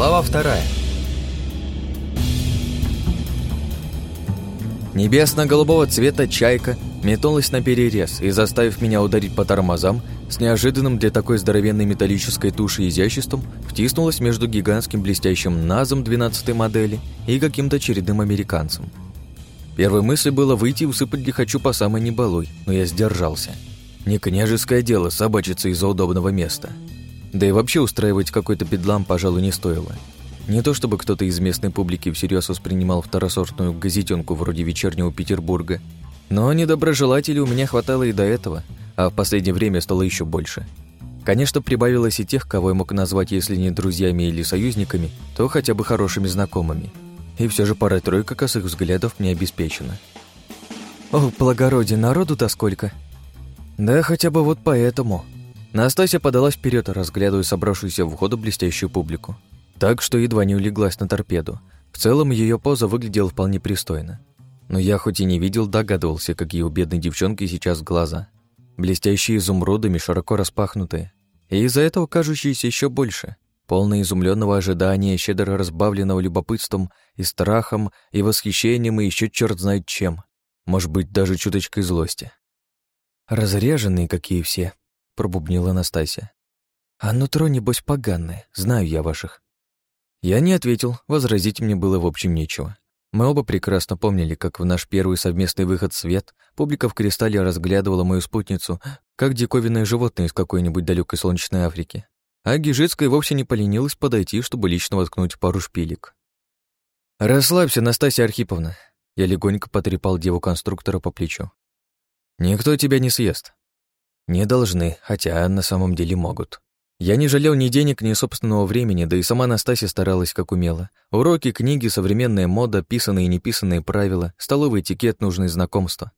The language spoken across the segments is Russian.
Глава вторая. Небесно-голубого цвета чайка метнулась на перерез и, заставив меня ударить по тормозам, с неожиданным для такой здоровенной металлической туши изяществом втиснулась между гигантским блестящим НАЗом 12 модели и каким-то очередным американцем. Первой мыслью было выйти и усыпать лихачу по самой небалуй, но я сдержался. Не княжеское дело собачиться из-за удобного места. Да и вообще устраивать какой-то бедлам, пожалуй, не стоило. Не то чтобы кто-то из местной публики всерьез воспринимал второсортную газетенку вроде «Вечернего Петербурга», но недоброжелателей у меня хватало и до этого, а в последнее время стало еще больше. Конечно, прибавилось и тех, кого я мог назвать, если не друзьями или союзниками, то хотя бы хорошими знакомыми. И все же пара-тройка косых взглядов мне обеспечена. «О, благородие, народу-то сколько!» «Да хотя бы вот поэтому», Настасья подалась вперед, разглядывая собравшуюся в уходу блестящую публику. Так что едва не улеглась на торпеду. В целом ее поза выглядела вполне пристойно. Но я хоть и не видел, догадывался, какие у бедной девчонки сейчас глаза. Блестящие изумрудами, широко распахнутые. И из-за этого кажущиеся еще больше. Полное изумленного ожидания, щедро разбавленного любопытством и страхом, и восхищением, и еще черт знает чем. Может быть, даже чуточкой злости. Разряженные какие все, пробубнила Настасья. «А нутро, небось, поганое, знаю я ваших». Я не ответил, возразить мне было в общем нечего. Мы оба прекрасно помнили, как в наш первый совместный выход в свет публика в кристалле разглядывала мою спутницу, как диковинное животное из какой-нибудь далекой солнечной Африки. А Гижицкая вовсе не поленилась подойти, чтобы лично воткнуть пару шпилек. «Расслабься, Настасья Архиповна», я легонько потрепал деву-конструктора по плечу. «Никто тебя не съест. Не должны, хотя на самом деле могут. Я не жалел ни денег, ни собственного времени, да и сама Настасья старалась как умела. Уроки, книги, современная мода, писанные и неписанные правила, столовый этикет, нужные знакомства.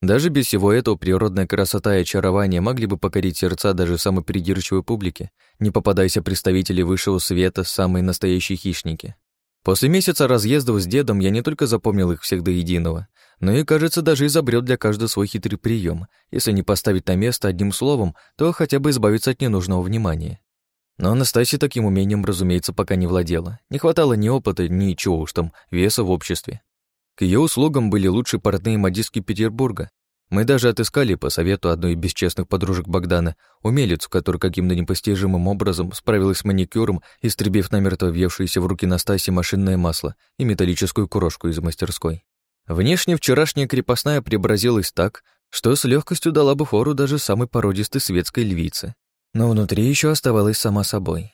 Даже без всего этого природная красота и очарование могли бы покорить сердца даже самой придирчивой публики, не попадайся представители высшего света, самые настоящие хищники. После месяца разъездов с дедом я не только запомнил их всех до единого, но и, кажется, даже изобрел для каждого свой хитрый прием. Если не поставить на место одним словом, то хотя бы избавиться от ненужного внимания. Но Анастасия таким умением, разумеется, пока не владела. Не хватало ни опыта, ни чего уж там, веса в обществе. К ее услугам были лучшие портные модистки Петербурга, мы даже отыскали по совету одной из бесчестных подружек Богдана умелицу, которая каким-то непостижимым образом справилась с маникюром, истребив намертво въевшееся в руки Настасьи машинное масло и металлическую курошку из мастерской. Внешне вчерашняя крепостная преобразилась так, что с легкостью дала бы фору даже самой породистой светской львице. Но внутри еще оставалась сама собой.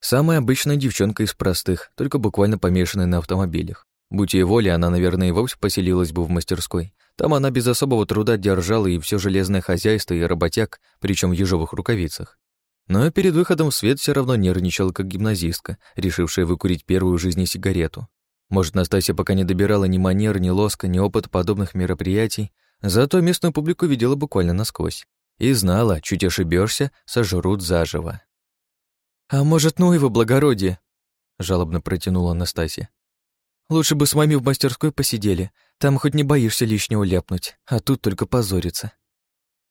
Самая обычная девчонка из простых, только буквально помешанная на автомобилях. Будь ей воля, она, наверное, и вовсе поселилась бы в мастерской. Там она без особого труда держала и все железное хозяйство, и работяг, причем в ежовых рукавицах. Но перед выходом в свет все равно нервничала, как гимназистка, решившая выкурить первую в жизни сигарету. Может, Настасья пока не добирала ни манер, ни лоска, ни опыт подобных мероприятий, зато местную публику видела буквально насквозь. И знала, чуть ошибешься, сожрут заживо. «А может, ну его благородие?» — жалобно протянула Настасья. Лучше бы с вами в мастерской посидели. Там хоть не боишься лишнего ляпнуть, а тут только позориться.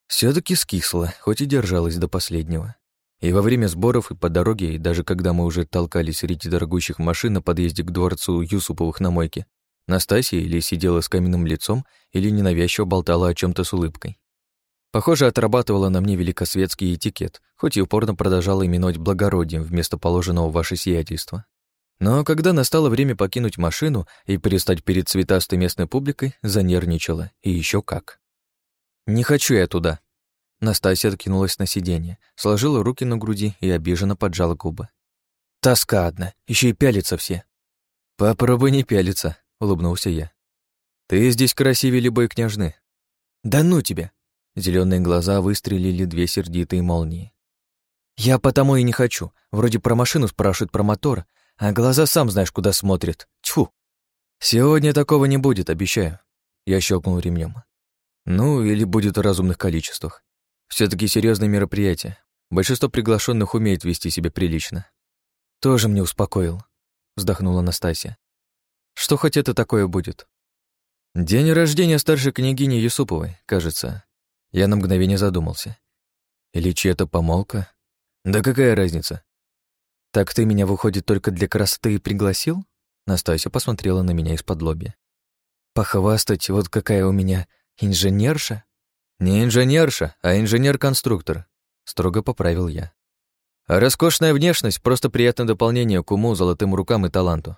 все таки скисла, хоть и держалась до последнего. И во время сборов, и по дороге, и даже когда мы уже толкались среди дорогущих машин на подъезде к дворцу Юсуповых на мойке, Настасья или сидела с каменным лицом, или ненавязчиво болтала о чем то с улыбкой. Похоже, отрабатывала на мне великосветский этикет, хоть и упорно продолжала именовать благородием вместо положенного ваше сиятельство. Но когда настало время покинуть машину и перестать перед цветастой местной публикой, занервничала, и еще как. «Не хочу я туда». Настасья откинулась на сиденье, сложила руки на груди и обиженно поджала губы. «Тоска одна, еще и пялятся все». «Попробуй не пялиться», — улыбнулся я. «Ты здесь красивее любой княжны». «Да ну тебя!» Зеленые глаза выстрелили две сердитые молнии. «Я потому и не хочу. Вроде про машину спрашивают про мотор, а глаза сам знаешь, куда смотрят. Тьфу. Сегодня такого не будет, обещаю. Я щелкнул ремнем. Ну, или будет в разумных количествах. все таки серьезное мероприятие. Большинство приглашенных умеет вести себя прилично. Тоже мне успокоил, вздохнула Настасья. Что хоть это такое будет? День рождения старшей княгини Юсуповой, кажется. Я на мгновение задумался. Или чья-то помолвка? Да какая разница? «Так ты меня, выходит, только для красоты пригласил?» Настасья посмотрела на меня из-под лобья. «Похвастать, вот какая у меня инженерша?» «Не инженерша, а инженер-конструктор», — строго поправил я. «А роскошная внешность — просто приятное дополнение к уму, золотым рукам и таланту».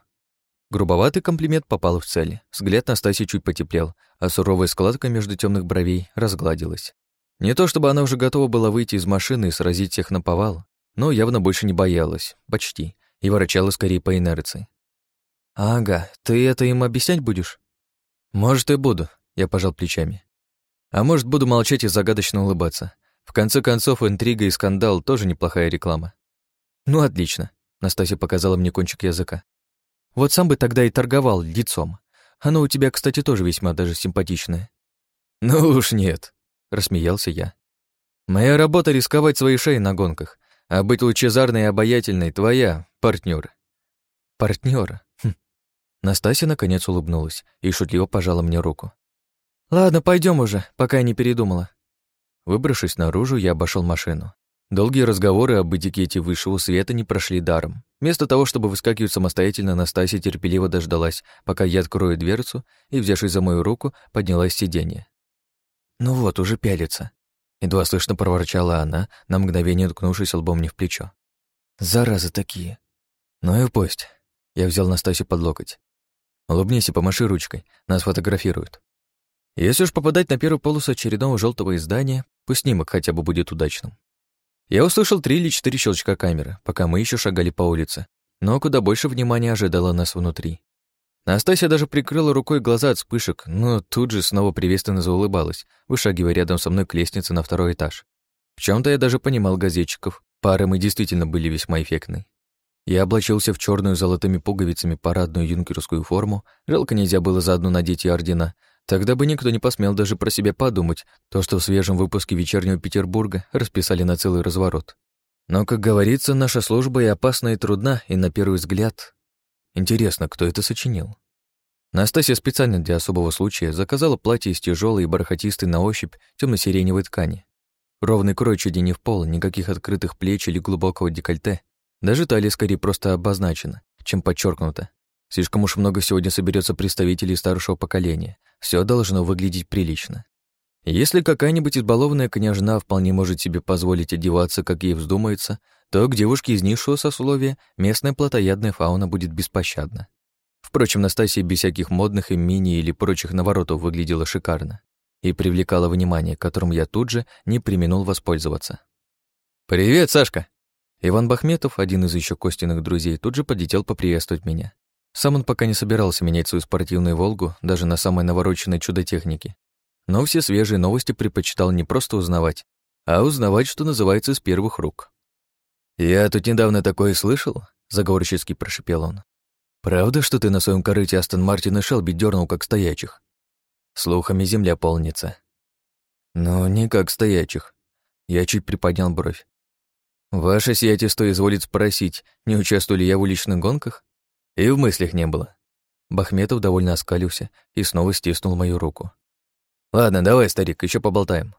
Грубоватый комплимент попал в цель. Взгляд Настасьи чуть потеплел, а суровая складка между темных бровей разгладилась. Не то чтобы она уже готова была выйти из машины и сразить всех на повал, но явно больше не боялась, почти, и ворочала скорее по инерции. «Ага, ты это им объяснять будешь?» «Может, и буду», — я пожал плечами. «А может, буду молчать и загадочно улыбаться. В конце концов, интрига и скандал тоже неплохая реклама». «Ну, отлично», — Настасья показала мне кончик языка. «Вот сам бы тогда и торговал лицом. Оно у тебя, кстати, тоже весьма даже симпатичное». «Ну уж нет», — рассмеялся я. «Моя работа — рисковать своей шеей на гонках, а быть лучезарной и обаятельной — твоя, партнер. Партнер. Хм. Настасья наконец улыбнулась и шутливо пожала мне руку. «Ладно, пойдем уже, пока я не передумала». Выбравшись наружу, я обошел машину. Долгие разговоры об этикете высшего света не прошли даром. Вместо того, чтобы выскакивать самостоятельно, Настасья терпеливо дождалась, пока я открою дверцу, и, взявшись за мою руку, поднялась с сиденья. «Ну вот, уже пялится», Едва слышно проворчала она, на мгновение ткнувшись лбом мне в плечо. «Заразы такие!» «Ну и пусть!» Я взял Настасью под локоть. «Улыбнись и помаши ручкой, нас фотографируют». Если уж попадать на первую полосу очередного желтого издания, пусть снимок хотя бы будет удачным. Я услышал три или четыре щелчка камеры, пока мы еще шагали по улице, но куда больше внимания ожидало нас внутри. Настасья даже прикрыла рукой глаза от вспышек, но тут же снова приветственно заулыбалась, вышагивая рядом со мной к лестнице на второй этаж. В чем то я даже понимал газетчиков, пары мы действительно были весьма эффектны. Я облачился в черную золотыми пуговицами парадную юнкерскую форму, жалко нельзя было заодно надеть и ордена, тогда бы никто не посмел даже про себя подумать, то, что в свежем выпуске «Вечернего Петербурга» расписали на целый разворот. Но, как говорится, наша служба и опасна, и трудна, и на первый взгляд Интересно, кто это сочинил? Настасья специально для особого случая заказала платье из тяжелой и бархатистой на ощупь темно сиреневой ткани. Ровный крой чуть не в пол, никаких открытых плеч или глубокого декольте. Даже талия скорее просто обозначена, чем подчеркнута. Слишком уж много сегодня соберется представителей старшего поколения. Все должно выглядеть прилично. Если какая-нибудь избалованная княжна вполне может себе позволить одеваться, как ей вздумается, то к девушке из низшего сословия местная плотоядная фауна будет беспощадна. Впрочем, Настасья без всяких модных и мини или прочих наворотов выглядела шикарно и привлекала внимание, которым я тут же не применул воспользоваться. «Привет, Сашка!» Иван Бахметов, один из еще Костиных друзей, тут же подлетел поприветствовать меня. Сам он пока не собирался менять свою спортивную «Волгу» даже на самой навороченной чудо техники. Но все свежие новости предпочитал не просто узнавать, а узнавать, что называется, с первых рук. «Я тут недавно такое слышал», — заговорчески прошипел он. «Правда, что ты на своем корыте Астон Мартин и Шелби дернул как стоячих?» Слухами земля полнится. «Ну, не как стоячих». Я чуть приподнял бровь. «Ваше сиятельство изволит спросить, не участвую ли я в уличных гонках?» И в мыслях не было. Бахметов довольно оскалился и снова стиснул мою руку. «Ладно, давай, старик, еще поболтаем».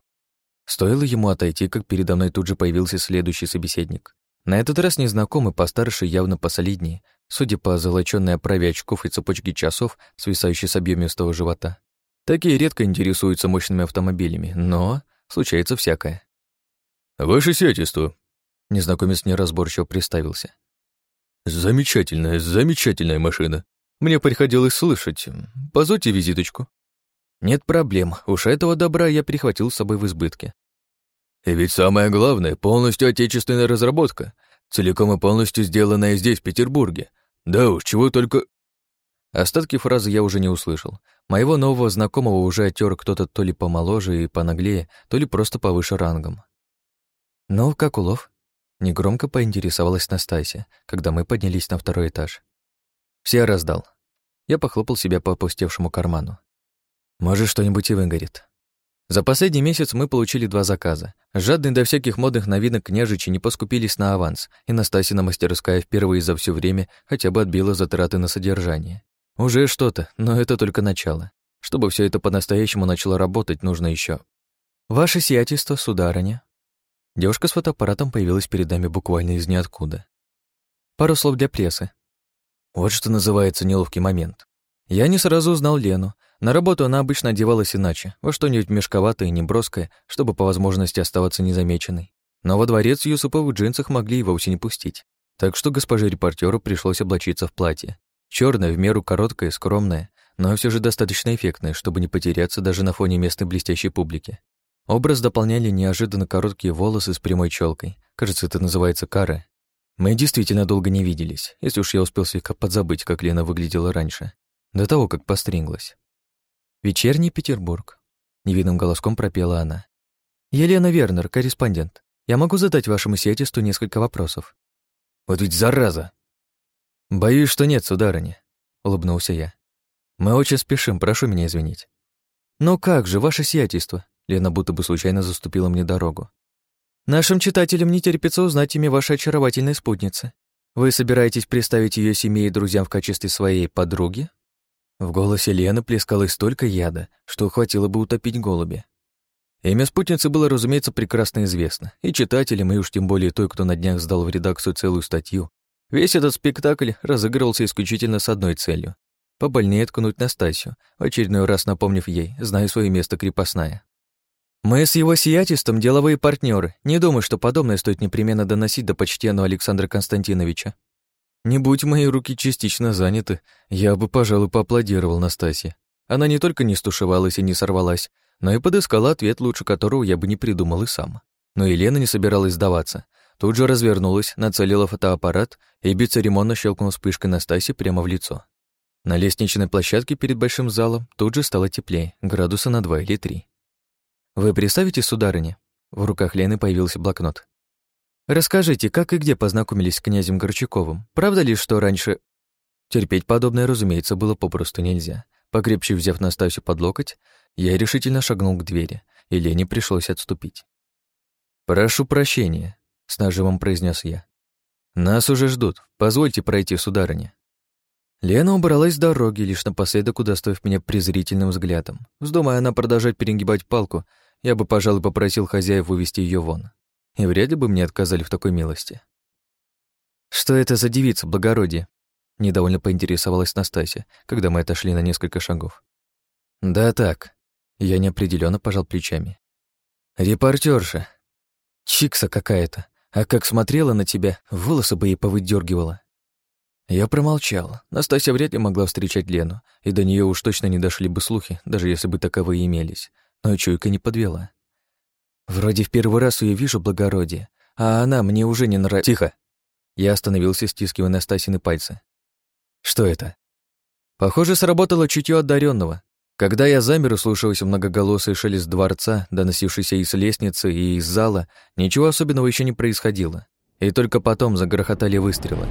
Стоило ему отойти, как передо мной тут же появился следующий собеседник. На этот раз незнакомый, постарше, явно посолиднее, судя по золочённой оправе очков и цепочке часов, свисающей с объемистого живота. Такие редко интересуются мощными автомобилями, но случается всякое. «Ваше сиятельство!» Незнакомец неразборчиво представился. «Замечательная, замечательная машина. Мне приходилось слышать. Позвольте визиточку». «Нет проблем. Уж этого добра я прихватил с собой в избытке. И ведь самое главное, полностью отечественная разработка, целиком и полностью сделанная здесь, в Петербурге. Да уж, чего только... Остатки фразы я уже не услышал. Моего нового знакомого уже оттер кто-то то ли помоложе и понаглее, то ли просто повыше рангом. «Ну, как улов?» Негромко поинтересовалась Настасья, когда мы поднялись на второй этаж. Все раздал. Я похлопал себя по опустевшему карману. «Может, что-нибудь и выгорит». За последний месяц мы получили два заказа. Жадные до всяких модных новинок княжичи не поскупились на аванс, и Настасьина мастерская впервые за все время хотя бы отбила затраты на содержание. Уже что-то, но это только начало. Чтобы все это по-настоящему начало работать, нужно еще. «Ваше сиятельство, сударыня». Девушка с фотоаппаратом появилась перед нами буквально из ниоткуда. Пару слов для прессы. Вот что называется неловкий момент. Я не сразу узнал Лену. На работу она обычно одевалась иначе, во что-нибудь мешковатое и неброское, чтобы по возможности оставаться незамеченной. Но во дворец Юсупа в джинсах могли и вовсе не пустить. Так что госпоже репортеру пришлось облачиться в платье. черное, в меру короткое, скромное, но все же достаточно эффектное, чтобы не потеряться даже на фоне местной блестящей публики. Образ дополняли неожиданно короткие волосы с прямой челкой. Кажется, это называется кара. Мы действительно долго не виделись, если уж я успел слегка подзабыть, как Лена выглядела раньше, до того, как постриглась. «Вечерний Петербург», — невидным голоском пропела она. «Елена Вернер, корреспондент. Я могу задать вашему сиятельству несколько вопросов». «Вот ведь зараза!» «Боюсь, что нет, сударыня», — улыбнулся я. «Мы очень спешим, прошу меня извинить». «Ну как же, ваше сиятельство?» Лена будто бы случайно заступила мне дорогу. Нашим читателям не терпится узнать имя вашей очаровательной спутницы. Вы собираетесь представить ее семье и друзьям в качестве своей подруги? В голосе Лены плескалось столько яда, что хватило бы утопить голуби. Имя спутницы было, разумеется, прекрасно известно, и читателям, и уж тем более той, кто на днях сдал в редакцию целую статью. Весь этот спектакль разыгрывался исключительно с одной целью — побольнее ткнуть Настасью, в очередной раз напомнив ей, зная свое место крепостная. Мы с его сиятельством деловые партнеры. Не думаю, что подобное стоит непременно доносить до почтенного Александра Константиновича. Не будь мои руки частично заняты, я бы, пожалуй, поаплодировал Настасье. Она не только не стушевалась и не сорвалась, но и подыскала ответ, лучше которого я бы не придумал и сам. Но Елена не собиралась сдаваться. Тут же развернулась, нацелила фотоаппарат и бесцеремонно щелкнула вспышкой Настасьи прямо в лицо. На лестничной площадке перед большим залом тут же стало теплее, градуса на два или три. «Вы представите, сударыня?» В руках Лены появился блокнот. «Расскажите, как и где познакомились с князем Горчаковым? Правда ли, что раньше...» Терпеть подобное, разумеется, было попросту нельзя. Покрепче взяв Настасью под локоть, я решительно шагнул к двери, и Лене пришлось отступить. «Прошу прощения», — с нажимом произнес я. «Нас уже ждут. Позвольте пройти, сударыня». Лена убралась с дороги, лишь напоследок удостоив меня презрительным взглядом. Вздумая она продолжать перегибать палку, я бы, пожалуй, попросил хозяев увести ее вон. И вряд ли бы мне отказали в такой милости. «Что это за девица, благородие?» Недовольно поинтересовалась Настасья, когда мы отошли на несколько шагов. «Да так». Я неопределенно пожал плечами. «Репортерша. Чикса какая-то. А как смотрела на тебя, волосы бы ей повыдергивала. Я промолчал. Настасья вряд ли могла встречать Лену, и до нее уж точно не дошли бы слухи, даже если бы таковые имелись но чуйка не подвела. Вроде в первый раз ее вижу благородие, а она мне уже не нравится. Тихо! Я остановился, стискивая Настасины пальцы. Что это? Похоже, сработало чутье одаренного. Когда я замер, услышался многоголосый шелест дворца, доносившийся из лестницы и из зала, ничего особенного еще не происходило. И только потом загрохотали выстрелы.